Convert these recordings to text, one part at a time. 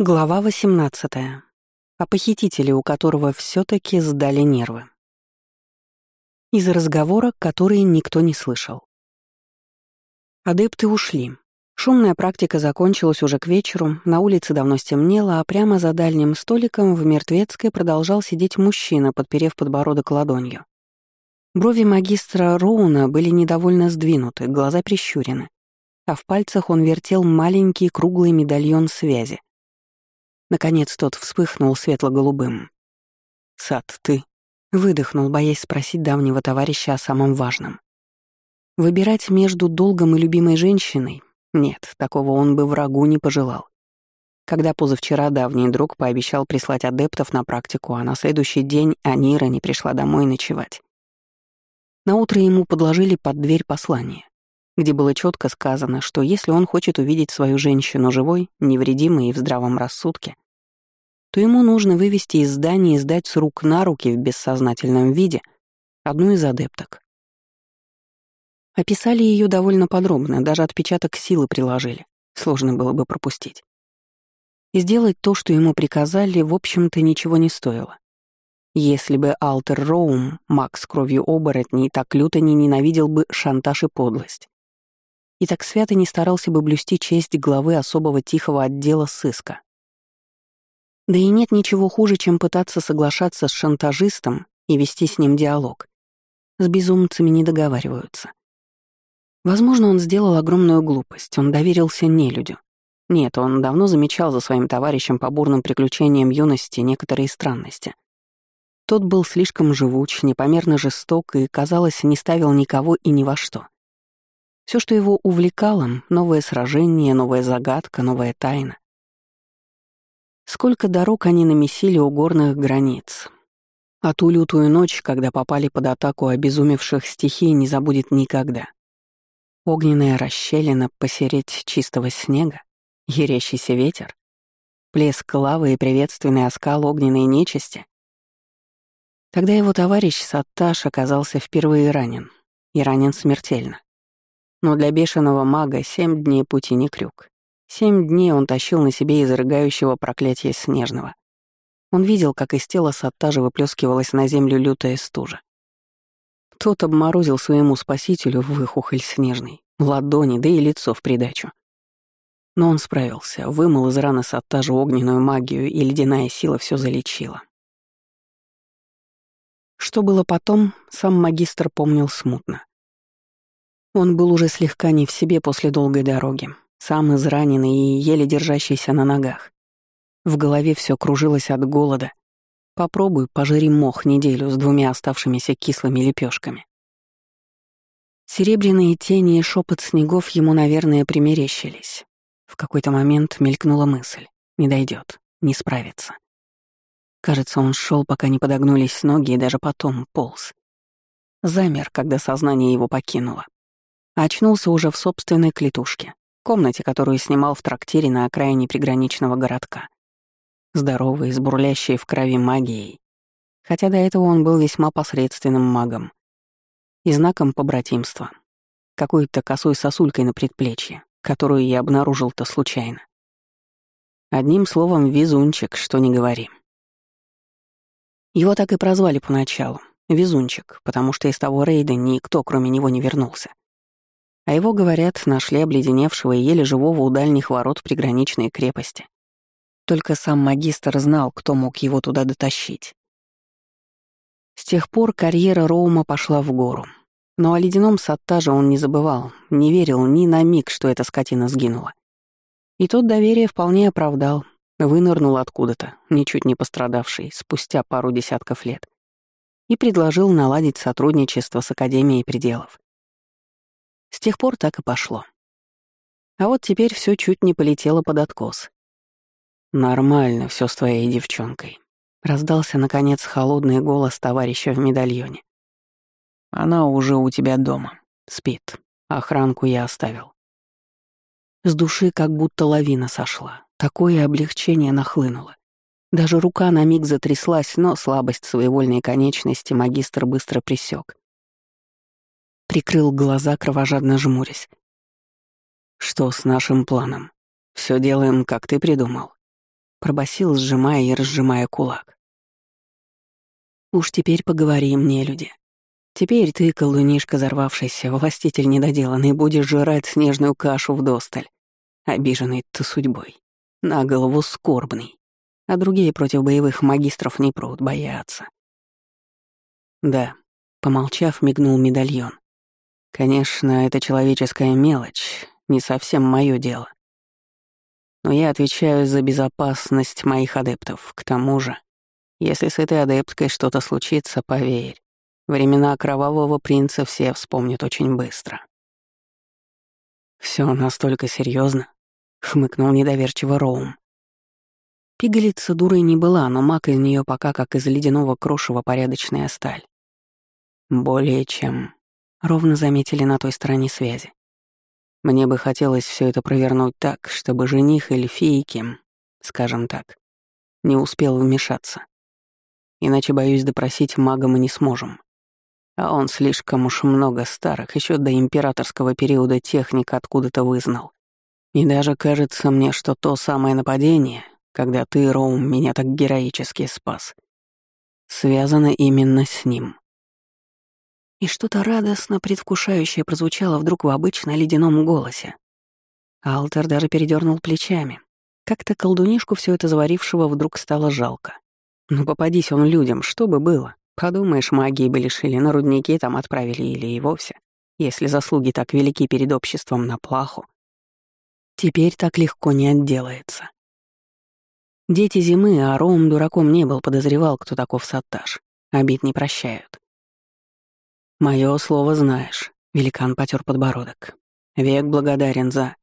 Глава 18. О похитителе, у которого все таки сдали нервы. Из разговора, который никто не слышал. Адепты ушли. Шумная практика закончилась уже к вечеру, на улице давно стемнело, а прямо за дальним столиком в Мертвецкой продолжал сидеть мужчина, подперев подбородок ладонью. Брови магистра Роуна были недовольно сдвинуты, глаза прищурены, а в пальцах он вертел маленький круглый медальон связи — Наконец тот вспыхнул светло-голубым. «Сад, ты?» — выдохнул, боясь спросить давнего товарища о самом важном. Выбирать между долгом и любимой женщиной? Нет, такого он бы врагу не пожелал. Когда позавчера давний друг пообещал прислать адептов на практику, а на следующий день Анира не пришла домой ночевать. Наутро ему подложили под дверь послание, где было четко сказано, что если он хочет увидеть свою женщину живой, невредимой и в здравом рассудке, то ему нужно вывести из здания и сдать с рук на руки в бессознательном виде одну из адепток. Описали ее довольно подробно, даже отпечаток силы приложили. Сложно было бы пропустить. И сделать то, что ему приказали, в общем-то, ничего не стоило. Если бы Алтер Роум, маг с кровью оборотней, так люто не ненавидел бы шантаж и подлость и так свято не старался бы блюсти честь главы особого тихого отдела сыска. Да и нет ничего хуже, чем пытаться соглашаться с шантажистом и вести с ним диалог. С безумцами не договариваются. Возможно, он сделал огромную глупость, он доверился нелюдю. Нет, он давно замечал за своим товарищем по бурным приключениям юности некоторые странности. Тот был слишком живуч, непомерно жесток и, казалось, не ставил никого и ни во что. Все, что его увлекало — новое сражение, новая загадка, новая тайна. Сколько дорог они намесили у горных границ. А ту лютую ночь, когда попали под атаку обезумевших стихий, не забудет никогда. Огненная расщелина посереть чистого снега, ярящийся ветер, плеск лавы и приветственный оскал огненной нечисти. Тогда его товарищ Сатташ оказался впервые ранен, и ранен смертельно. Но для бешеного мага семь дней пути не крюк. Семь дней он тащил на себе изрыгающего проклятия снежного. Он видел, как из тела Саттажа выплескивалась на землю лютая стужа. Тот обморозил своему спасителю выхухоль снежный, ладони, да и лицо в придачу. Но он справился, вымыл из раны Саттажа огненную магию, и ледяная сила все залечила. Что было потом, сам магистр помнил смутно. Он был уже слегка не в себе после долгой дороги, сам израненный и еле держащийся на ногах. В голове все кружилось от голода. Попробуй, пожари мох неделю с двумя оставшимися кислыми лепешками. Серебряные тени и шепот снегов ему, наверное, примерещились. В какой-то момент мелькнула мысль. Не дойдет, не справится. Кажется, он шел, пока не подогнулись ноги, и даже потом полз. Замер, когда сознание его покинуло. Очнулся уже в собственной клетушке, комнате, которую снимал в трактире на окраине приграничного городка. Здоровый, с бурлящей в крови магией. Хотя до этого он был весьма посредственным магом. И знаком побратимства. Какой-то косой сосулькой на предплечье, которую я обнаружил-то случайно. Одним словом, везунчик, что не говори. Его так и прозвали поначалу — Везунчик, потому что из того рейда никто, кроме него, не вернулся. А его, говорят, нашли обледеневшего и еле живого у дальних ворот приграничной крепости. Только сам магистр знал, кто мог его туда дотащить. С тех пор карьера Роума пошла в гору. Но о ледяном саттаже он не забывал, не верил ни на миг, что эта скотина сгинула. И тот доверие вполне оправдал, вынырнул откуда-то, ничуть не пострадавший, спустя пару десятков лет, и предложил наладить сотрудничество с Академией пределов. С тех пор так и пошло. А вот теперь все чуть не полетело под откос. «Нормально все с твоей девчонкой», — раздался, наконец, холодный голос товарища в медальоне. «Она уже у тебя дома. Спит. Охранку я оставил». С души как будто лавина сошла. Такое облегчение нахлынуло. Даже рука на миг затряслась, но слабость своевольной конечности магистр быстро присек прикрыл глаза, кровожадно жмурясь. «Что с нашим планом? Все делаем, как ты придумал?» пробасил, сжимая и разжимая кулак. «Уж теперь поговори мне, люди. Теперь ты, колдунишка взорвавшийся, властитель недоделанный, будешь жрать снежную кашу в досталь, обиженный ты судьбой, на голову скорбный, а другие против боевых магистров не прут, боятся». «Да», — помолчав, мигнул медальон. «Конечно, это человеческая мелочь, не совсем мое дело. Но я отвечаю за безопасность моих адептов. К тому же, если с этой адепткой что-то случится, поверь, времена кровавого принца все вспомнят очень быстро. Все настолько серьезно, хмыкнул недоверчиво Роум. Пигалица дурой не была, но маг из нее пока как из ледяного крошева порядочная сталь. Более чем. Ровно заметили на той стороне связи. Мне бы хотелось все это провернуть так, чтобы жених или фейки, скажем так, не успел вмешаться. Иначе, боюсь, допросить мага мы не сможем. А он слишком уж много старых, еще до императорского периода техник откуда-то вызнал. И даже кажется мне, что то самое нападение, когда ты, Роум, меня так героически спас, связано именно с ним. И что-то радостно предвкушающее прозвучало вдруг в обычно ледяном голосе. Алтер даже передернул плечами. Как-то колдунишку все это заварившего вдруг стало жалко. Ну попадись он людям, что бы было? Подумаешь, магии бы лишили, на рудники там отправили или и вовсе, если заслуги так велики перед обществом на плаху. Теперь так легко не отделается. Дети зимы, а Ром дураком не был, подозревал, кто таков Сатташ. Обид не прощают. Мое слово знаешь. Великан потер подбородок. Век благодарен за...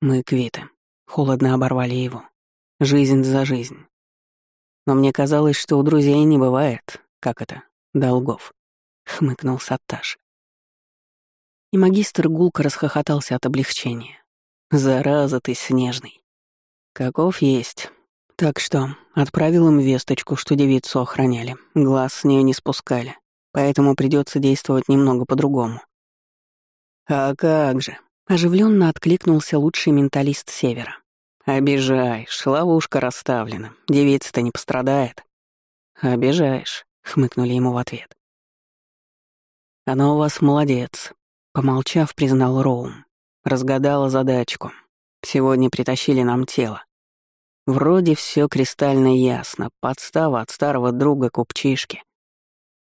Мы квиты. Холодно оборвали его. Жизнь за жизнь. Но мне казалось, что у друзей не бывает, как это, долгов. Хмыкнул Сатташ. И магистр гулко расхохотался от облегчения. «Зараза ты снежный. Каков есть. Так что отправил им весточку, что девицу охраняли, глаз с нее не спускали поэтому придется действовать немного по-другому. «А как же?» — оживленно откликнулся лучший менталист Севера. «Обижаешь, ловушка расставлена, девица-то не пострадает». «Обижаешь», — хмыкнули ему в ответ. «Она у вас молодец», — помолчав, признал Роум. Разгадала задачку. Сегодня притащили нам тело. Вроде все кристально ясно, подстава от старого друга купчишки.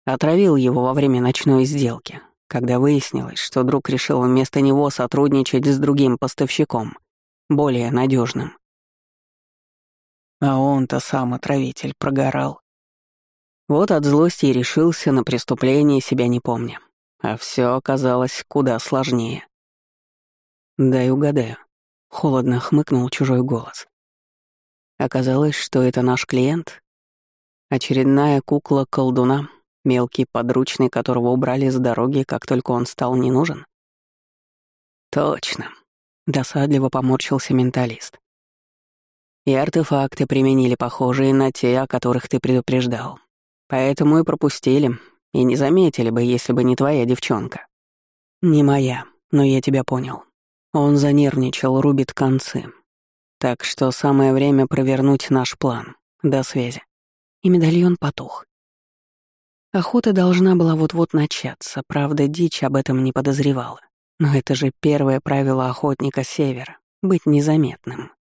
Отравил его во время ночной сделки, когда выяснилось, что друг решил вместо него сотрудничать с другим поставщиком, более надежным. А он-то сам отравитель прогорал. Вот от злости и решился на преступление, себя не помня. А все оказалось куда сложнее. «Дай угадаю», — холодно хмыкнул чужой голос. Оказалось, что это наш клиент. Очередная кукла колдуна, Мелкий подручный, которого убрали с дороги, как только он стал не нужен? Точно. Досадливо поморщился менталист. И артефакты применили похожие на те, о которых ты предупреждал. Поэтому и пропустили, и не заметили бы, если бы не твоя девчонка. Не моя, но я тебя понял. Он занервничал, рубит концы. Так что самое время провернуть наш план. До связи. И медальон потух. Охота должна была вот-вот начаться, правда, дичь об этом не подозревала. Но это же первое правило охотника севера — быть незаметным.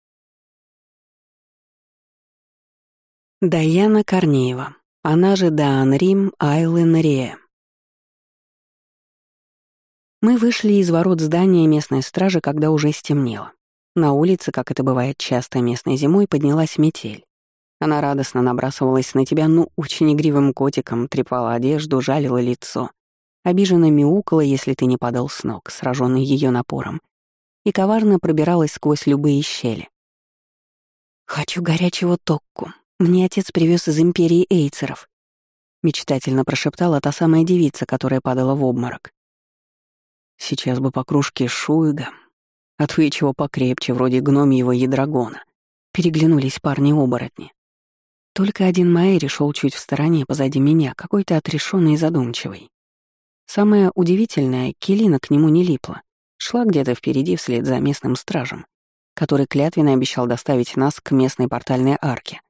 Даяна Корнеева, она же Даан Рим Айлен Ре. Мы вышли из ворот здания местной стражи, когда уже стемнело. На улице, как это бывает часто местной зимой, поднялась метель. Она радостно набрасывалась на тебя, ну, очень игривым котиком, трепала одежду, жалила лицо. Обиженно мяукала, если ты не падал с ног, сраженный ее напором. И коварно пробиралась сквозь любые щели. «Хочу горячего токку. Мне отец привез из империи эйцеров», — мечтательно прошептала та самая девица, которая падала в обморок. «Сейчас бы по кружке шуйга, а то и чего покрепче, вроде гномьего ядрагона», — переглянулись парни-оборотни. Только один Майри шел чуть в стороне позади меня, какой-то отрешенный и задумчивый. Самое удивительное, Келина к нему не липла. Шла где-то впереди вслед за местным стражем. который клятвенно обещал доставить нас к местной портальной арке.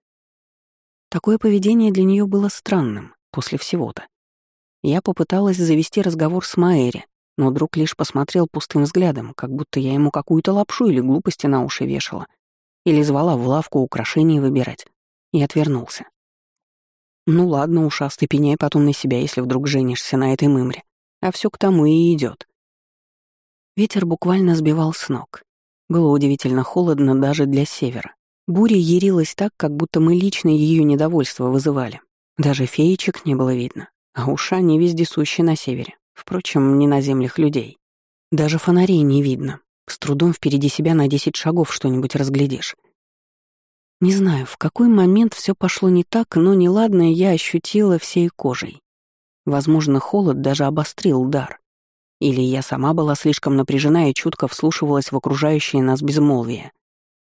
Такое поведение для нее было странным после всего-то. Я попыталась завести разговор с Маэри, но друг лишь посмотрел пустым взглядом, как будто я ему какую-то лапшу или глупости на уши вешала, или звала в лавку украшения выбирать, и отвернулся. Ну ладно, ушастый, пеняй потом на себя, если вдруг женишься на этой мымре. А все к тому и идет. Ветер буквально сбивал с ног. Было удивительно холодно даже для севера. Буря ярилась так, как будто мы лично ее недовольство вызывали. Даже феечек не было видно, а уша не вездесущие на севере. Впрочем, не на землях людей. Даже фонарей не видно. С трудом впереди себя на десять шагов что-нибудь разглядишь. Не знаю, в какой момент все пошло не так, но неладное я ощутила всей кожей. Возможно, холод даже обострил дар. Или я сама была слишком напряжена и чутко вслушивалась в окружающее нас безмолвие,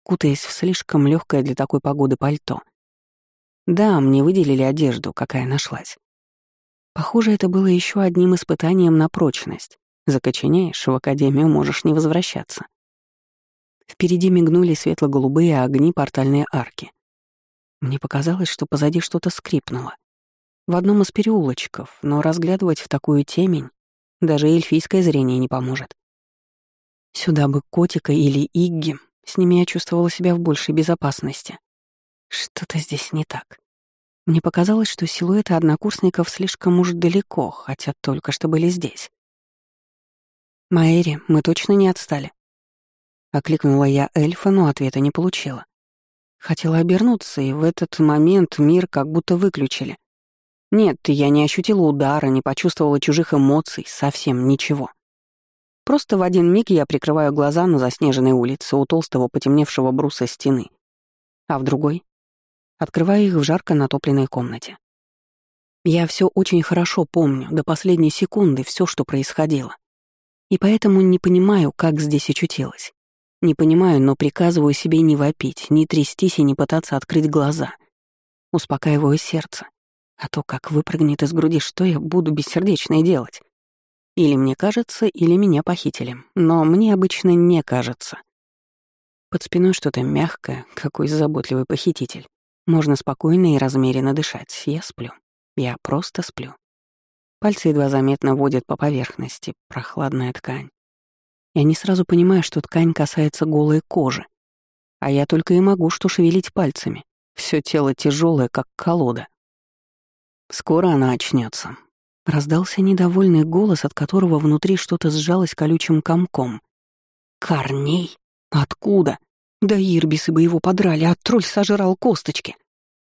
кутаясь в слишком легкое для такой погоды пальто. Да, мне выделили одежду, какая нашлась. Похоже, это было еще одним испытанием на прочность. Закоченеешь, в академию можешь не возвращаться. Впереди мигнули светло-голубые огни портальной арки. Мне показалось, что позади что-то скрипнуло. В одном из переулочков, но разглядывать в такую темень даже эльфийское зрение не поможет. Сюда бы котика или Игги, с ними я чувствовала себя в большей безопасности. Что-то здесь не так. Мне показалось, что силуэты однокурсников слишком уж далеко, хотя только что были здесь. «Маэри, мы точно не отстали?» Окликнула я эльфа, но ответа не получила. Хотела обернуться, и в этот момент мир как будто выключили. Нет, я не ощутила удара, не почувствовала чужих эмоций, совсем ничего. Просто в один миг я прикрываю глаза на заснеженной улице у толстого потемневшего бруса стены, а в другой открывая их в жарко натопленной комнате. Я все очень хорошо помню, до последней секунды все, что происходило. И поэтому не понимаю, как здесь очутилась. Не понимаю, но приказываю себе не вопить, не трястись и не пытаться открыть глаза. Успокаиваю сердце. А то, как выпрыгнет из груди, что я буду бессердечной делать? Или мне кажется, или меня похитили. Но мне обычно не кажется. Под спиной что-то мягкое, какой заботливый похититель. Можно спокойно и размеренно дышать. Я сплю. Я просто сплю. Пальцы едва заметно водят по поверхности, прохладная ткань. Я не сразу понимаю, что ткань касается голой кожи. А я только и могу что шевелить пальцами. Все тело тяжелое, как колода. Скоро она очнется. Раздался недовольный голос, от которого внутри что-то сжалось колючим комком. «Корней? Откуда?» Да ирбисы бы его подрали, а тролль сожрал косточки.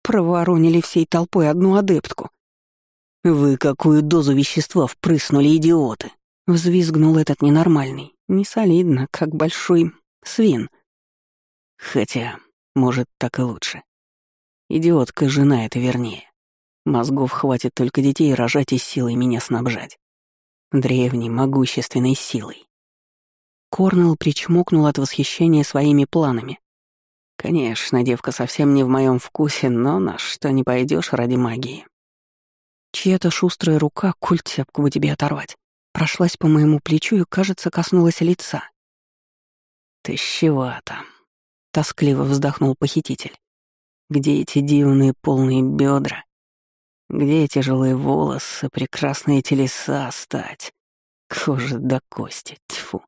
Проворонили всей толпой одну адептку. «Вы какую дозу вещества впрыснули, идиоты!» Взвизгнул этот ненормальный. Не солидно, как большой свин. Хотя, может, так и лучше. Идиотка жена это вернее. Мозгов хватит только детей рожать и силой меня снабжать. Древней, могущественной силой. Корнелл причмокнул от восхищения своими планами. Конечно, девка совсем не в моем вкусе, но на что не пойдешь ради магии. Чья-то шустрая рука, культяпку бы тебе оторвать, прошлась по моему плечу и, кажется, коснулась лица. «Ты чего-то?» — тоскливо вздохнул похититель. «Где эти дивные полные бедра? Где тяжелые волосы, прекрасные телеса стать? Кожа до кости, тьфу!»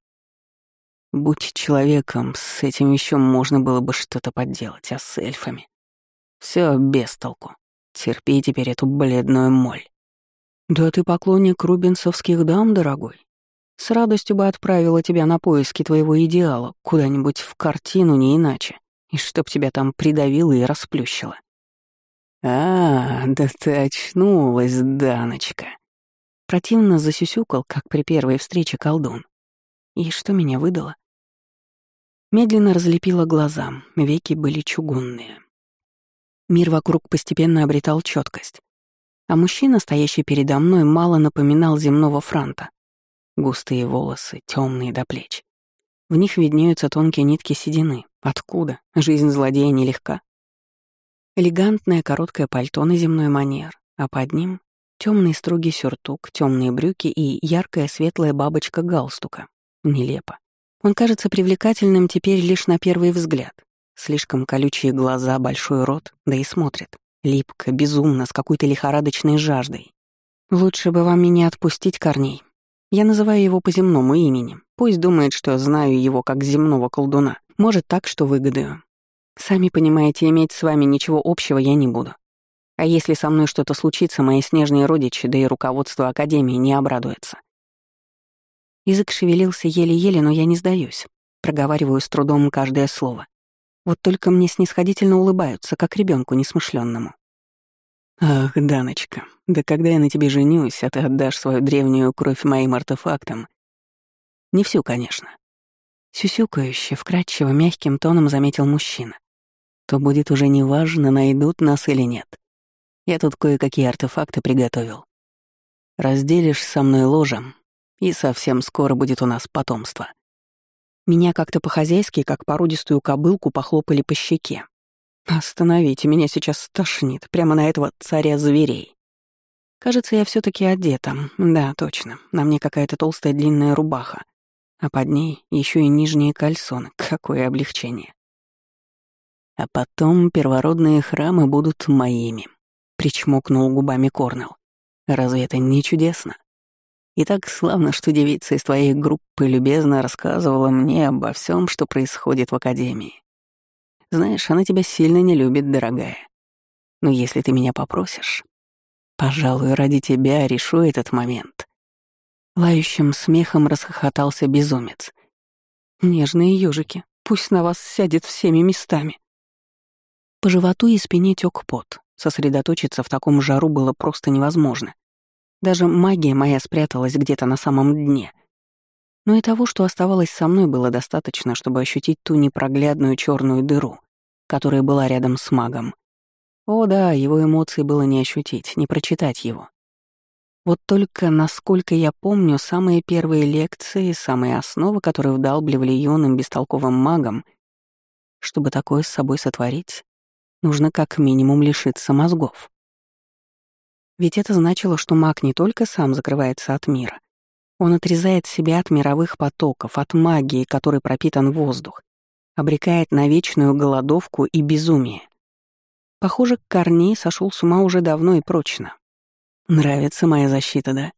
Будь человеком, с этим еще можно было бы что-то поделать, а с эльфами... Все без толку. Терпи теперь эту бледную моль. Да ты поклонник рубинсовских дам, дорогой. С радостью бы отправила тебя на поиски твоего идеала, куда-нибудь в картину, не иначе, и чтоб тебя там придавило и расплющило. А, да ты очнулась, Даночка. Противно засюсюкал, как при первой встрече колдун. И что меня выдало? Медленно разлепила глаза, веки были чугунные. Мир вокруг постепенно обретал четкость. А мужчина, стоящий передо мной, мало напоминал земного франта. Густые волосы, темные до плеч. В них виднеются тонкие нитки седины. Откуда? Жизнь злодея нелегка. Элегантное короткое пальто на земной манер, а под ним темный строгий сюртук, темные брюки и яркая светлая бабочка галстука. Нелепо. Он кажется привлекательным теперь лишь на первый взгляд. Слишком колючие глаза, большой рот, да и смотрит. Липко, безумно, с какой-то лихорадочной жаждой. Лучше бы вам меня отпустить, Корней. Я называю его по земному имени. Пусть думает, что знаю его как земного колдуна. Может так, что выгодаю. Сами понимаете, иметь с вами ничего общего я не буду. А если со мной что-то случится, мои снежные родичи, да и руководство Академии не обрадуются. Язык шевелился еле-еле, но я не сдаюсь. Проговариваю с трудом каждое слово. Вот только мне снисходительно улыбаются, как ребенку несмышленному. «Ах, Даночка, да когда я на тебе женюсь, а ты отдашь свою древнюю кровь моим артефактам?» «Не всю, конечно». Сюсюкающе, вкрадчиво, мягким тоном заметил мужчина. «То будет уже неважно, найдут нас или нет. Я тут кое-какие артефакты приготовил. Разделишь со мной ложем, и совсем скоро будет у нас потомство». Меня как-то по-хозяйски, как породистую кобылку, похлопали по щеке. «Остановите, меня сейчас стошнит, прямо на этого царя зверей». Кажется, я все таки одета. Да, точно. На мне какая-то толстая длинная рубаха. А под ней еще и нижние кальсоны. Какое облегчение. А потом первородные храмы будут моими. Причмокнул губами Корнел. Разве это не чудесно? И так славно, что девица из твоей группы любезно рассказывала мне обо всем, что происходит в Академии. Знаешь, она тебя сильно не любит, дорогая. Но если ты меня попросишь, пожалуй, ради тебя решу этот момент. Лающим смехом расхохотался безумец. Нежные ежики, пусть на вас сядет всеми местами. По животу и спине тёк пот. Сосредоточиться в таком жару было просто невозможно. Даже магия моя спряталась где-то на самом дне. Но и того, что оставалось со мной, было достаточно, чтобы ощутить ту непроглядную черную дыру, которая была рядом с магом. О да, его эмоции было не ощутить, не прочитать его. Вот только, насколько я помню, самые первые лекции, самые основы, которые вдалбливали юным бестолковым магам, чтобы такое с собой сотворить, нужно как минимум лишиться мозгов. Ведь это значило, что маг не только сам закрывается от мира, он отрезает себя от мировых потоков, от магии, которой пропитан воздух, обрекает на вечную голодовку и безумие. Похоже, Корней сошел с ума уже давно и прочно. Нравится моя защита, да?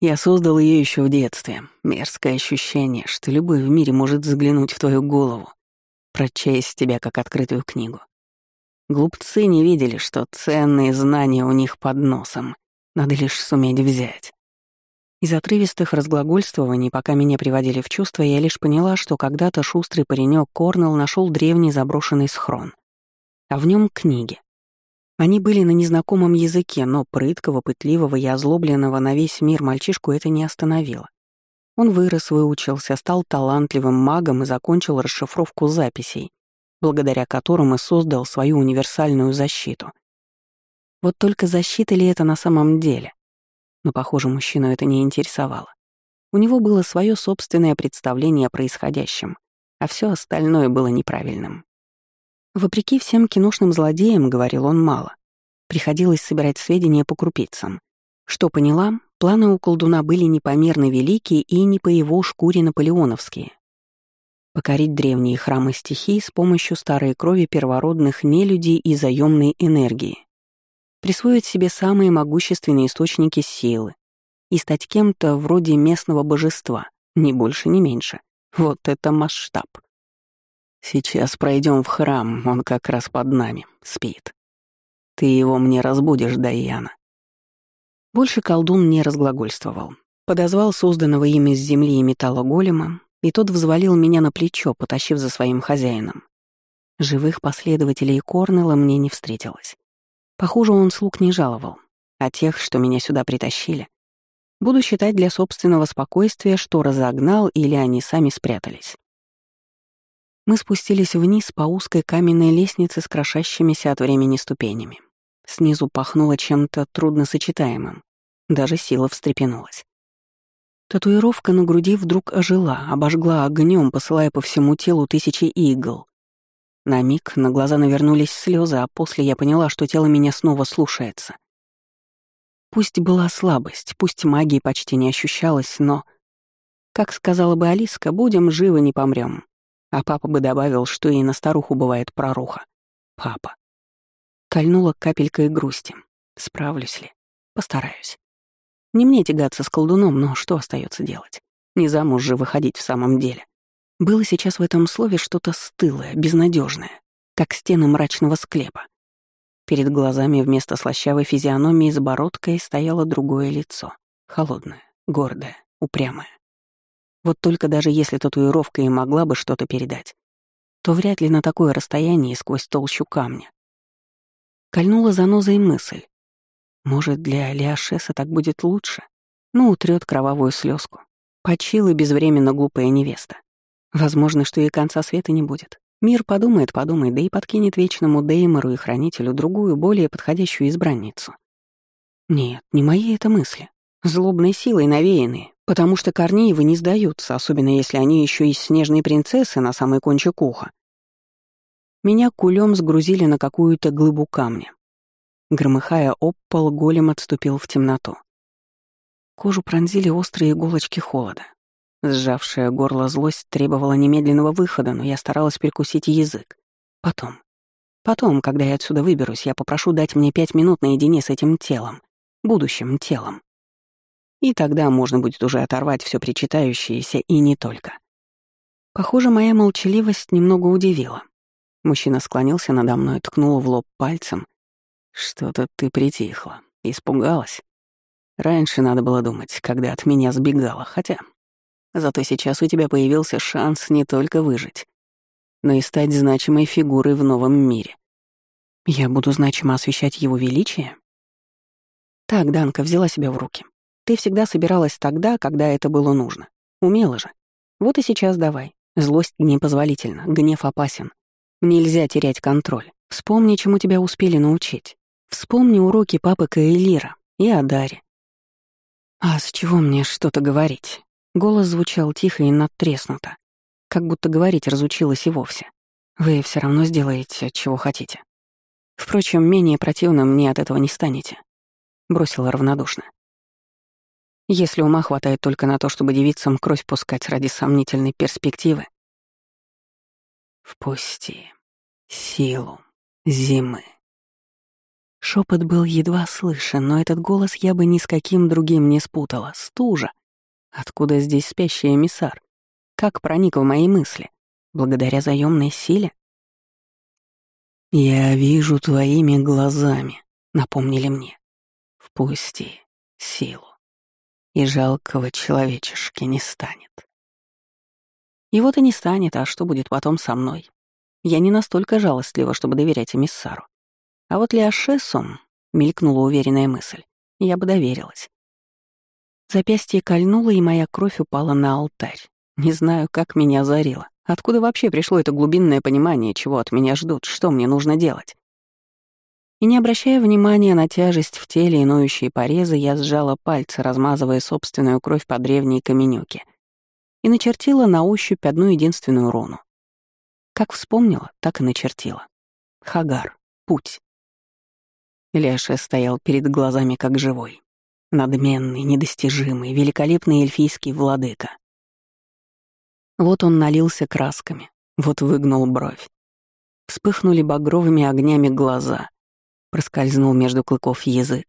Я создал ее еще в детстве. Мерзкое ощущение, что любой в мире может заглянуть в твою голову, прочесть тебя как открытую книгу. Глупцы не видели, что ценные знания у них под носом. Надо лишь суметь взять. Из отрывистых разглагольствований, пока меня приводили в чувство, я лишь поняла, что когда-то шустрый паренек Корнелл нашел древний заброшенный схрон. А в нем книги. Они были на незнакомом языке, но прыткого, пытливого и озлобленного на весь мир мальчишку это не остановило. Он вырос, выучился, стал талантливым магом и закончил расшифровку записей, благодаря которым и создал свою универсальную защиту. Вот только защита ли это на самом деле? Но, похоже, мужчину это не интересовало. У него было свое собственное представление о происходящем, а все остальное было неправильным. Вопреки всем киношным злодеям, говорил он мало. Приходилось собирать сведения по крупицам. Что поняла, планы у колдуна были непомерно великие и не по его шкуре наполеоновские, покорить древние храмы стихий с помощью старой крови первородных нелюдей и заемной энергии, присвоить себе самые могущественные источники силы и стать кем-то вроде местного божества, ни больше, ни меньше. Вот это масштаб. Сейчас пройдем в храм, он как раз под нами, спит. Ты его мне разбудишь, Даяна. Больше колдун не разглагольствовал. Подозвал созданного им из земли и металла голема, и тот взвалил меня на плечо, потащив за своим хозяином. Живых последователей Корнела мне не встретилось. Похоже, он слуг не жаловал, а тех, что меня сюда притащили, буду считать для собственного спокойствия, что разогнал или они сами спрятались. Мы спустились вниз по узкой каменной лестнице с крошащимися от времени ступенями. Снизу пахнуло чем-то трудносочетаемым. Даже сила встрепенулась. Татуировка на груди вдруг ожила, обожгла огнем, посылая по всему телу тысячи игл. На миг на глаза навернулись слезы, а после я поняла, что тело меня снова слушается. Пусть была слабость, пусть магии почти не ощущалось, но... Как сказала бы Алиска, будем живы, не помрем. А папа бы добавил, что и на старуху бывает проруха. Папа. Кольнула капелькой грусти. Справлюсь ли? Постараюсь. Не мне тягаться с колдуном, но что остается делать? Не замуж же выходить в самом деле. Было сейчас в этом слове что-то стылое, безнадежное, как стены мрачного склепа. Перед глазами вместо слащавой физиономии с бородкой стояло другое лицо. Холодное, гордое, упрямое. Вот только даже если татуировка и могла бы что-то передать, то вряд ли на такое расстояние сквозь толщу камня. Кольнула занозой мысль. Может, для Лиашеса так будет лучше? Ну, утрет кровавую слезку. Почила безвременно глупая невеста. Возможно, что и конца света не будет. Мир подумает, подумает, да и подкинет вечному Деймору и Хранителю другую, более подходящую избранницу. Нет, не мои это мысли. Злобной силой навеянные, потому что Корнеевы не сдаются, особенно если они еще и снежные принцессы на самый кончик уха. Меня кулем сгрузили на какую-то глыбу камня. Громыхая об пол, голем отступил в темноту. Кожу пронзили острые иголочки холода. Сжавшая горло злость требовала немедленного выхода, но я старалась перекусить язык. Потом. Потом, когда я отсюда выберусь, я попрошу дать мне пять минут наедине с этим телом. Будущим телом. И тогда можно будет уже оторвать все причитающееся и не только. Похоже, моя молчаливость немного удивила. Мужчина склонился надо мной, ткнул в лоб пальцем. «Что-то ты притихла. Испугалась? Раньше надо было думать, когда от меня сбегала, хотя Зато сейчас у тебя появился шанс не только выжить, но и стать значимой фигурой в новом мире. Я буду значимо освещать его величие? Так, Данка взяла себя в руки. Ты всегда собиралась тогда, когда это было нужно. Умела же. Вот и сейчас давай. Злость непозволительна, гнев опасен. Нельзя терять контроль. Вспомни, чему тебя успели научить. Вспомни уроки папы Каэлира и Адари. А с чего мне что-то говорить? Голос звучал тихо и надтреснуто, как будто говорить разучилась и вовсе. Вы все равно сделаете, чего хотите. Впрочем, менее противным мне от этого не станете. Бросила равнодушно. Если ума хватает только на то, чтобы девицам кровь пускать ради сомнительной перспективы. Впусти силу зимы. Шепот был едва слышен, но этот голос я бы ни с каким другим не спутала. Стужа, Откуда здесь спящий эмиссар? Как проник в мои мысли? Благодаря заёмной силе? «Я вижу твоими глазами», — напомнили мне. «Впусти силу, и жалкого человечешки не станет». И вот и не станет, а что будет потом со мной? Я не настолько жалостлива, чтобы доверять эмиссару. А вот Леошесу мелькнула уверенная мысль, я бы доверилась. Запястье кольнуло, и моя кровь упала на алтарь. Не знаю, как меня озарило. Откуда вообще пришло это глубинное понимание, чего от меня ждут, что мне нужно делать? И не обращая внимания на тяжесть в теле и ноющие порезы, я сжала пальцы, размазывая собственную кровь по древней каменюке, и начертила на ощупь одну единственную руну. Как вспомнила, так и начертила. Хагар. Путь. Леша стоял перед глазами как живой. Надменный, недостижимый, великолепный эльфийский владыка. Вот он налился красками, вот выгнул бровь. Вспыхнули багровыми огнями глаза, проскользнул между клыков язык.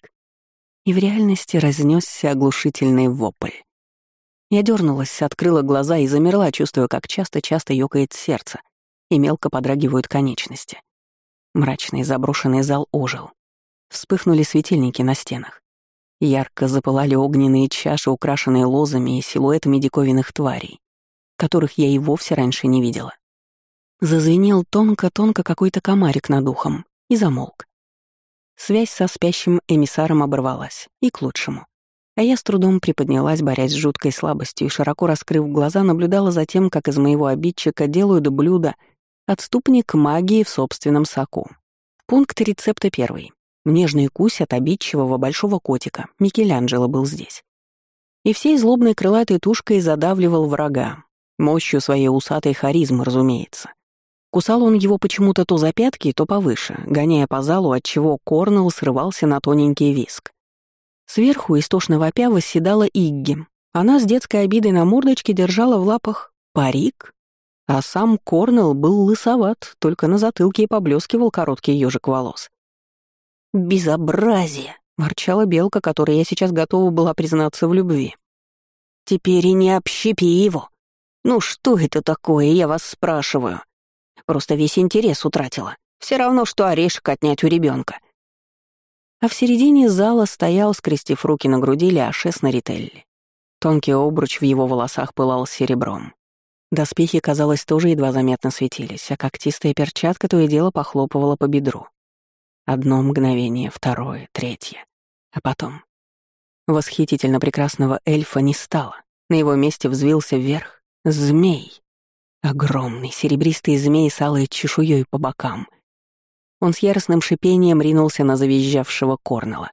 И в реальности разнесся оглушительный вопль. Я дернулась, открыла глаза и замерла, чувствуя, как часто-часто ёкает сердце и мелко подрагивают конечности. Мрачный заброшенный зал ожил. Вспыхнули светильники на стенах. Ярко запылали огненные чаши, украшенные лозами и силуэтами диковинных тварей, которых я и вовсе раньше не видела. Зазвенел тонко-тонко какой-то комарик над ухом и замолк. Связь со спящим эмиссаром оборвалась, и к лучшему. А я с трудом приподнялась, борясь с жуткой слабостью, и, широко раскрыв глаза, наблюдала за тем, как из моего обидчика делают блюдо отступник магии в собственном соку. Пункт рецепта первый. Нежный кусь от обидчивого большого котика. Микеланджело был здесь. И всей злобной крылатой тушкой задавливал врага. Мощью своей усатой харизмы, разумеется. Кусал он его почему-то то за пятки, то повыше, гоняя по залу, отчего Корнелл срывался на тоненький виск. Сверху, истошно вопя, восседала Игги, Она с детской обидой на мордочке держала в лапах парик, а сам Корнелл был лысоват, только на затылке и поблескивал короткий ежик волос. «Безобразие!» — ворчала белка, которой я сейчас готова была признаться в любви. «Теперь и не общипи его! Ну что это такое, я вас спрашиваю? Просто весь интерес утратила. Все равно, что орешек отнять у ребенка. А в середине зала стоял, скрестив руки на груди, Леошес Нарителли. Тонкий обруч в его волосах пылал серебром. Доспехи, казалось, тоже едва заметно светились, а когтистая перчатка то и дело похлопывала по бедру. Одно мгновение, второе, третье. А потом... Восхитительно прекрасного эльфа не стало. На его месте взвился вверх змей. Огромный серебристый змей с алой чешуей по бокам. Он с яростным шипением ринулся на завизжавшего Корнела,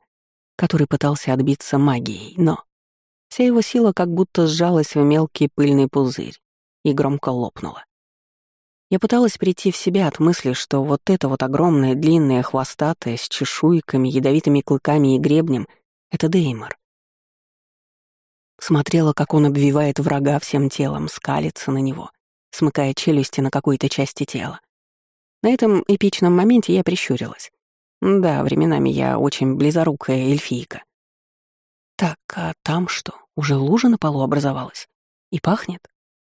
который пытался отбиться магией, но вся его сила как будто сжалась в мелкий пыльный пузырь и громко лопнула. Я пыталась прийти в себя от мысли, что вот это вот огромное, длинное, хвостатое, с чешуйками, ядовитыми клыками и гребнем — это Деймор. Смотрела, как он обвивает врага всем телом, скалится на него, смыкая челюсти на какой-то части тела. На этом эпичном моменте я прищурилась. Да, временами я очень близорукая эльфийка. Так, а там что, уже лужа на полу образовалась? И пахнет?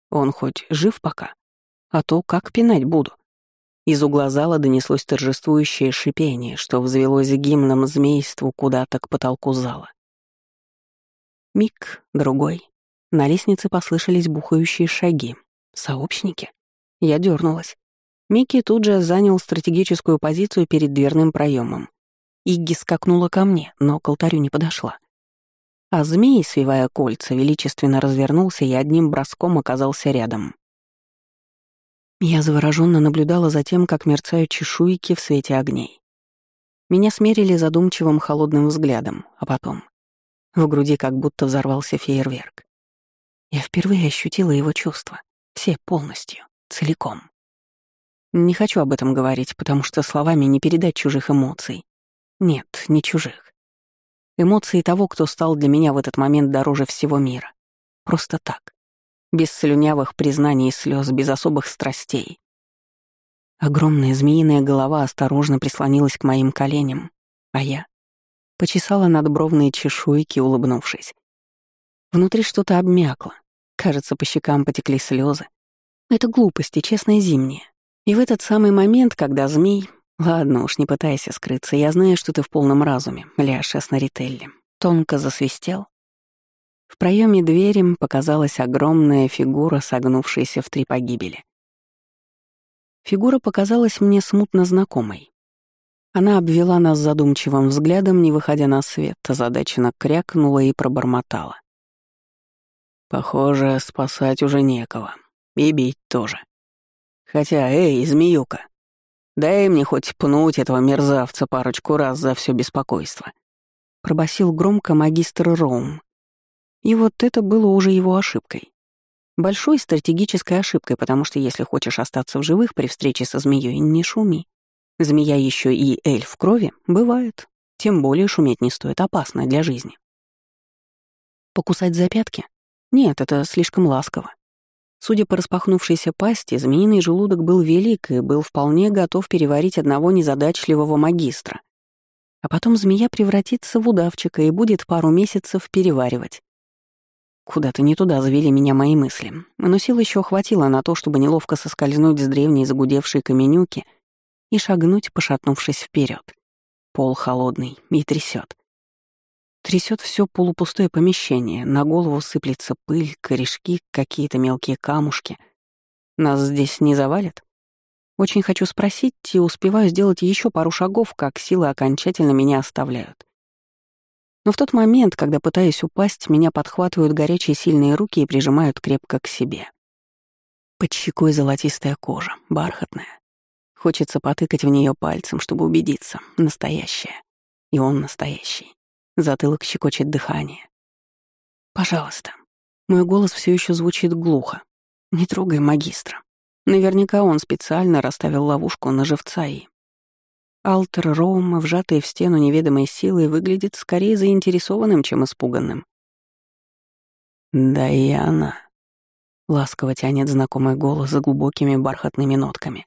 Он хоть жив пока? А то как пинать буду? Из угла зала донеслось торжествующее шипение, что взвелось гимном змейству куда-то к потолку зала. Миг, другой. На лестнице послышались бухающие шаги. Сообщники? Я дернулась. Микки тут же занял стратегическую позицию перед дверным проемом. Игги скакнула ко мне, но к алтарю не подошла. А змей, свивая кольца, величественно развернулся и одним броском оказался рядом. Я завороженно наблюдала за тем, как мерцают чешуйки в свете огней. Меня смерили задумчивым холодным взглядом, а потом в груди как будто взорвался фейерверк. Я впервые ощутила его чувства, все полностью, целиком. Не хочу об этом говорить, потому что словами не передать чужих эмоций. Нет, не чужих. Эмоции того, кто стал для меня в этот момент дороже всего мира. Просто так. Без слюнявых признаний и слез, без особых страстей. Огромная змеиная голова осторожно прислонилась к моим коленям, а я почесала надбровные чешуйки, улыбнувшись. Внутри что-то обмякло. Кажется, по щекам потекли слезы. Это глупости, честное зимнее. И в этот самый момент, когда змей... Ладно уж, не пытайся скрыться, я знаю, что ты в полном разуме, Ляша Снарителли. Тонко засвистел. В проеме двери показалась огромная фигура, согнувшаяся в три погибели. Фигура показалась мне смутно знакомой. Она обвела нас задумчивым взглядом, не выходя на свет, озадаченно крякнула и пробормотала. «Похоже, спасать уже некого. И бить тоже. Хотя, эй, змеюка, дай мне хоть пнуть этого мерзавца парочку раз за все беспокойство. Пробасил громко магистр Роум. И вот это было уже его ошибкой. Большой стратегической ошибкой, потому что если хочешь остаться в живых при встрече со змеей, не шуми. Змея еще и эльф крови бывает. Тем более шуметь не стоит, опасно для жизни. Покусать за пятки? Нет, это слишком ласково. Судя по распахнувшейся пасти, змеиный желудок был велик и был вполне готов переварить одного незадачливого магистра. А потом змея превратится в удавчика и будет пару месяцев переваривать. Куда-то не туда завели меня мои мысли, но сил еще хватило на то, чтобы неловко соскользнуть с древней загудевшей каменюки и шагнуть, пошатнувшись вперед. Пол холодный и трясет. Трясет все полупустое помещение, на голову сыплется пыль, корешки, какие-то мелкие камушки. Нас здесь не завалят? Очень хочу спросить и успеваю сделать еще пару шагов, как силы окончательно меня оставляют. Но в тот момент, когда пытаюсь упасть, меня подхватывают горячие сильные руки и прижимают крепко к себе. Под щекой золотистая кожа, бархатная. Хочется потыкать в нее пальцем, чтобы убедиться, настоящая. И он настоящий. Затылок щекочет дыхание. «Пожалуйста». Мой голос все еще звучит глухо. «Не трогай магистра. Наверняка он специально расставил ловушку на живца и...» Алтер Роума, вжатый в стену неведомой силой, выглядит скорее заинтересованным, чем испуганным. Да. Ласково тянет знакомый голос с глубокими бархатными нотками.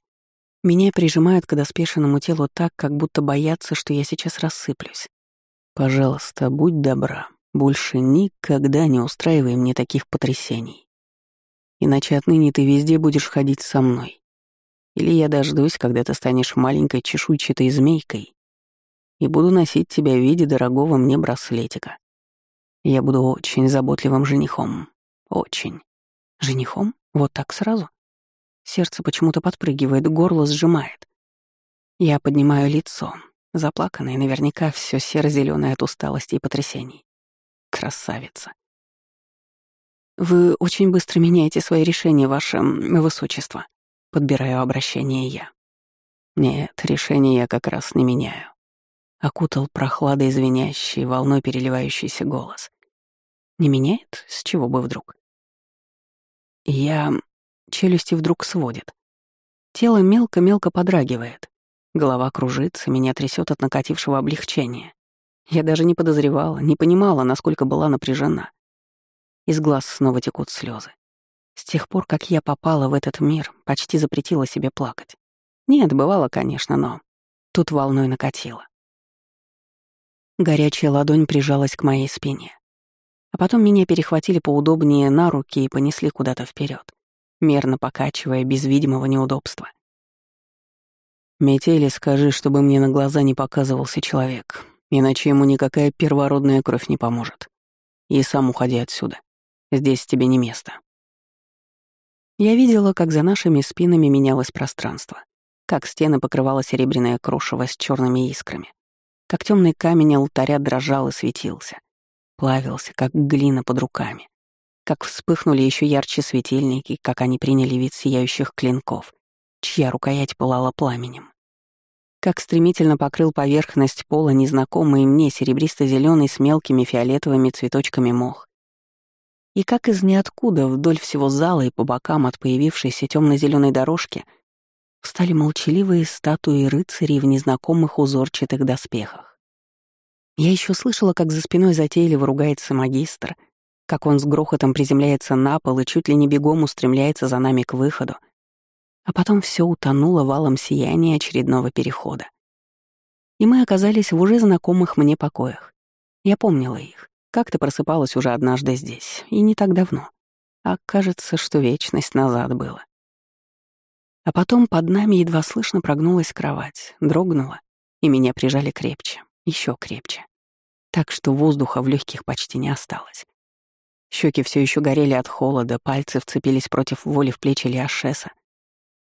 Меня прижимают к доспешенному телу так, как будто боятся, что я сейчас рассыплюсь. Пожалуйста, будь добра, больше никогда не устраивай мне таких потрясений. Иначе отныне ты везде будешь ходить со мной. Или я дождусь, когда ты станешь маленькой чешуйчатой змейкой и буду носить тебя в виде дорогого мне браслетика. Я буду очень заботливым женихом. Очень. Женихом? Вот так сразу? Сердце почему-то подпрыгивает, горло сжимает. Я поднимаю лицо, заплаканное, наверняка все серо зеленое от усталости и потрясений. Красавица. «Вы очень быстро меняете свои решения, ваше высочество», — подбираю обращение я. «Нет, решение я как раз не меняю». Окутал прохладой звенящий, волной переливающийся голос. «Не меняет? С чего бы вдруг?» Я... Челюсти вдруг сводит. Тело мелко-мелко подрагивает. Голова кружится, меня трясет от накатившего облегчения. Я даже не подозревала, не понимала, насколько была напряжена. Из глаз снова текут слезы. С тех пор, как я попала в этот мир, почти запретила себе плакать. Нет, бывало, конечно, но тут волной накатило. Горячая ладонь прижалась к моей спине. А потом меня перехватили поудобнее на руки и понесли куда-то вперед, мерно покачивая без видимого неудобства. «Метели, скажи, чтобы мне на глаза не показывался человек, иначе ему никакая первородная кровь не поможет. И сам уходи отсюда. Здесь тебе не место. Я видела, как за нашими спинами менялось пространство, как стены покрывала серебряное крошево с черными искрами, как темный камень алтаря дрожал и светился, плавился, как глина под руками, как вспыхнули еще ярче светильники, как они приняли вид сияющих клинков, чья рукоять пылала пламенем. Как стремительно покрыл поверхность пола незнакомый мне серебристо зеленый с мелкими фиолетовыми цветочками мох, и как из ниоткуда вдоль всего зала и по бокам от появившейся темно-зеленой дорожки встали молчаливые статуи рыцарей в незнакомых узорчатых доспехах. Я еще слышала, как за спиной затейливо ругается магистр, как он с грохотом приземляется на пол и чуть ли не бегом устремляется за нами к выходу. А потом все утонуло валом сияния очередного перехода. И мы оказались в уже знакомых мне покоях. Я помнила их. Как ты просыпалась уже однажды здесь, и не так давно. А кажется, что вечность назад было. А потом под нами едва слышно прогнулась кровать, дрогнула, и меня прижали крепче, еще крепче. Так что воздуха в легких почти не осталось. Щеки все еще горели от холода, пальцы вцепились против воли в плечи Лиашеса.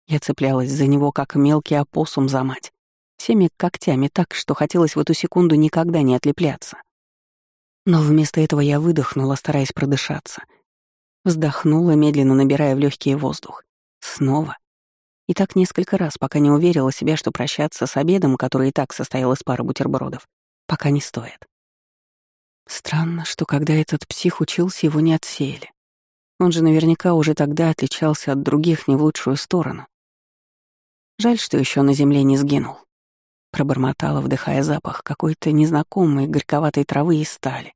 Я цеплялась за него, как мелкий опоссум за мать, всеми когтями так, что хотелось в эту секунду никогда не отлепляться. Но вместо этого я выдохнула, стараясь продышаться. Вздохнула, медленно набирая в легкий воздух. Снова. И так несколько раз, пока не уверила себя, что прощаться с обедом, который и так состоял из пары бутербродов, пока не стоит. Странно, что когда этот псих учился, его не отсеяли. Он же наверняка уже тогда отличался от других не в лучшую сторону. Жаль, что еще на земле не сгинул. Пробормотала, вдыхая запах какой-то незнакомой горьковатой травы и стали,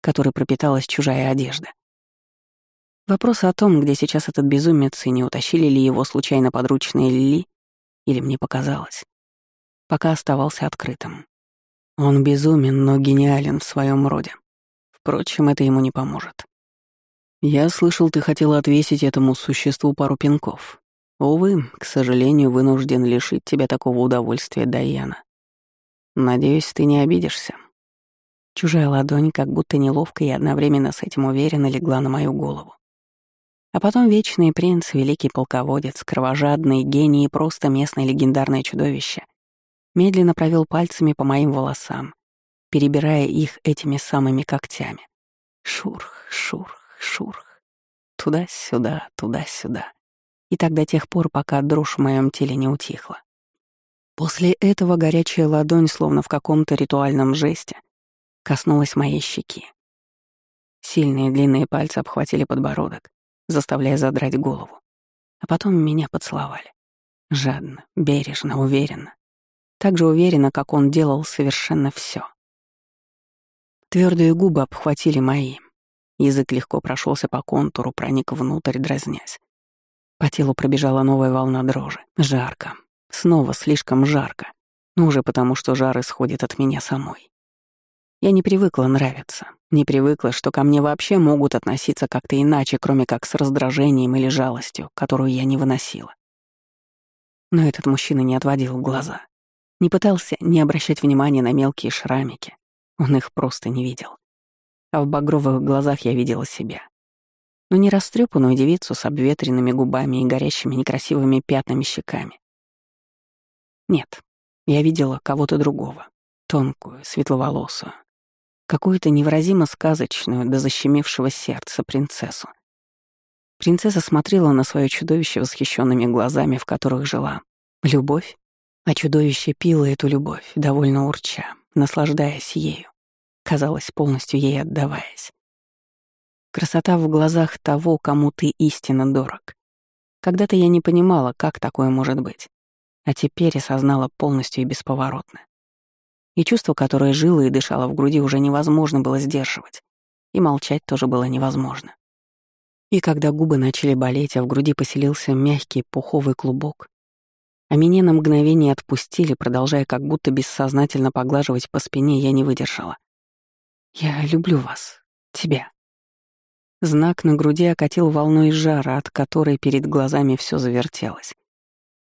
которой пропиталась чужая одежда. Вопрос о том, где сейчас этот безумец, и не утащили ли его случайно подручные Ли, или мне показалось, пока оставался открытым. Он безумен, но гениален в своем роде. Впрочем, это ему не поможет. Я слышал, ты хотела отвесить этому существу пару пинков. Увы, к сожалению, вынужден лишить тебя такого удовольствия, Даяна. Надеюсь, ты не обидишься. Чужая ладонь, как будто неловко и одновременно с этим уверенно легла на мою голову. А потом вечный принц, великий полководец, кровожадный гений и просто местное легендарное чудовище, медленно провел пальцами по моим волосам, перебирая их этими самыми когтями. Шурх, шурх, шурх. Туда-сюда, туда-сюда и так до тех пор, пока дрожь в моем теле не утихла. После этого горячая ладонь, словно в каком-то ритуальном жесте, коснулась моей щеки. Сильные длинные пальцы обхватили подбородок, заставляя задрать голову. А потом меня поцеловали. Жадно, бережно, уверенно. Так же уверенно, как он делал совершенно все. Твердые губы обхватили мои. Язык легко прошелся по контуру, проник внутрь, дразнясь. По телу пробежала новая волна дрожи. Жарко. Снова слишком жарко. Но уже потому, что жар исходит от меня самой. Я не привыкла нравиться. Не привыкла, что ко мне вообще могут относиться как-то иначе, кроме как с раздражением или жалостью, которую я не выносила. Но этот мужчина не отводил глаза. Не пытался не обращать внимания на мелкие шрамики. Он их просто не видел. А в багровых глазах я видела себя. Но не растрепанную девицу с обветренными губами и горящими некрасивыми пятнами щеками. Нет, я видела кого-то другого. Тонкую, светловолосую. Какую-то невыразимо сказочную, до защемившего сердца принцессу. Принцесса смотрела на свое чудовище восхищенными глазами, в которых жила. Любовь? А чудовище пило эту любовь, довольно урча, наслаждаясь ею, казалось, полностью ей отдаваясь. Красота в глазах того, кому ты истинно дорог. Когда-то я не понимала, как такое может быть, а теперь осознала полностью и бесповоротно. И чувство, которое жило и дышало в груди, уже невозможно было сдерживать, и молчать тоже было невозможно. И когда губы начали болеть, а в груди поселился мягкий пуховый клубок, а меня на мгновение отпустили, продолжая как будто бессознательно поглаживать по спине, я не выдержала. «Я люблю вас. Тебя». Знак на груди окатил волной жара, от которой перед глазами все завертелось.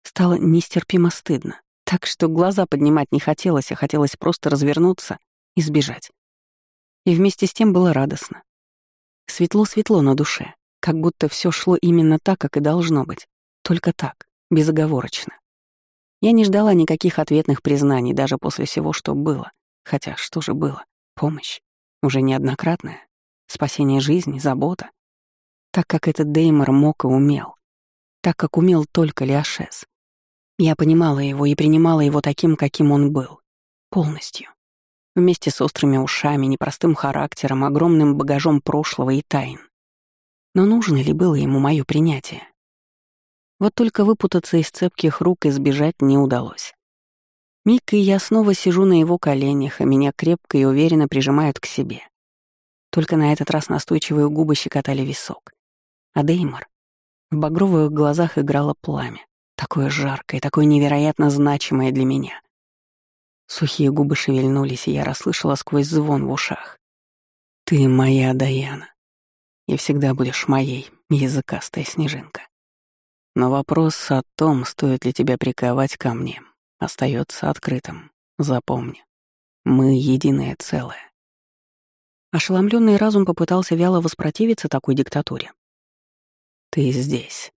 Стало нестерпимо стыдно, так что глаза поднимать не хотелось, а хотелось просто развернуться и сбежать. И вместе с тем было радостно. Светло-светло на душе, как будто все шло именно так, как и должно быть. Только так, безоговорочно. Я не ждала никаких ответных признаний даже после всего, что было. Хотя что же было? Помощь. Уже неоднократная. Спасение жизни, забота. Так как этот Деймор мог и умел. Так как умел только Лиашес. Я понимала его и принимала его таким, каким он был. Полностью. Вместе с острыми ушами, непростым характером, огромным багажом прошлого и тайн. Но нужно ли было ему мое принятие? Вот только выпутаться из цепких рук и сбежать не удалось. Мик и я снова сижу на его коленях, а меня крепко и уверенно прижимают к себе. Только на этот раз настойчивые губы щекотали висок. А Деймор? В багровых глазах играло пламя. Такое жаркое, такое невероятно значимое для меня. Сухие губы шевельнулись, и я расслышала сквозь звон в ушах. «Ты моя Даяна, и всегда будешь моей, языкастая снежинка». Но вопрос о том, стоит ли тебя приковать ко мне, остается открытым. Запомни, мы единое целое. Ошеломленный разум попытался вяло воспротивиться такой диктатуре. Ты здесь.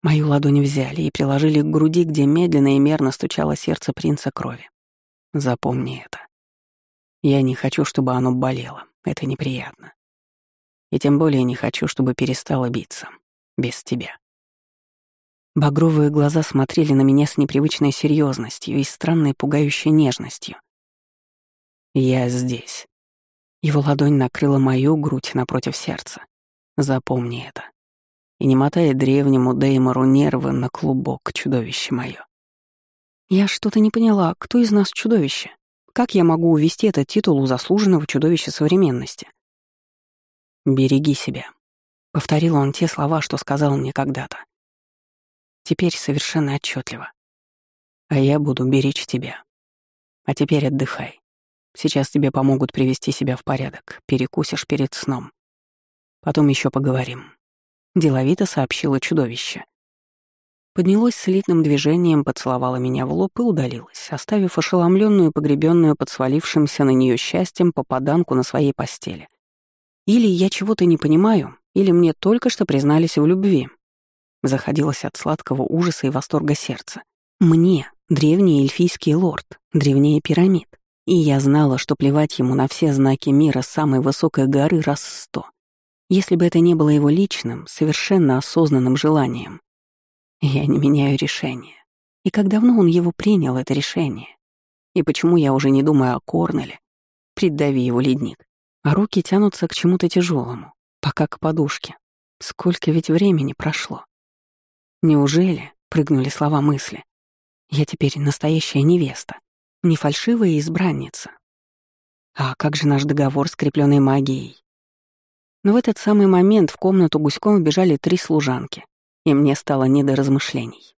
Мою ладонь взяли и приложили к груди, где медленно и мерно стучало сердце принца крови. Запомни это. Я не хочу, чтобы оно болело. Это неприятно. И тем более не хочу, чтобы перестало биться. Без тебя. Багровые глаза смотрели на меня с непривычной серьезностью и странной пугающей нежностью. «Я здесь». Его ладонь накрыла мою грудь напротив сердца. Запомни это. И не мотай древнему Деймору нервы на клубок, чудовище мое. Я что-то не поняла, кто из нас чудовище? Как я могу увести этот титул у заслуженного чудовища современности? «Береги себя», — повторил он те слова, что сказал мне когда-то. Теперь совершенно отчетливо. А я буду беречь тебя. А теперь отдыхай. Сейчас тебе помогут привести себя в порядок. Перекусишь перед сном. Потом еще поговорим. Деловито сообщила чудовище. Поднялось слитным движением, поцеловала меня в лоб и удалилась, оставив ошеломленную, погребенную под свалившимся на нее счастьем попаданку на своей постели. Или я чего-то не понимаю, или мне только что признались в любви, Заходилось от сладкого ужаса и восторга сердца. Мне, древний эльфийский лорд, древнее пирамид. И я знала, что плевать ему на все знаки мира с самой высокой горы раз сто. Если бы это не было его личным, совершенно осознанным желанием. Я не меняю решение. И как давно он его принял, это решение? И почему я уже не думаю о Корнеле? Придави его ледник. А руки тянутся к чему-то тяжелому, пока к подушке. Сколько ведь времени прошло. Неужели, прыгнули слова мысли, я теперь настоящая невеста, не фальшивая избранница? А как же наш договор, скрепленный магией? Но в этот самый момент в комнату гуськом вбежали три служанки, и мне стало не до размышлений.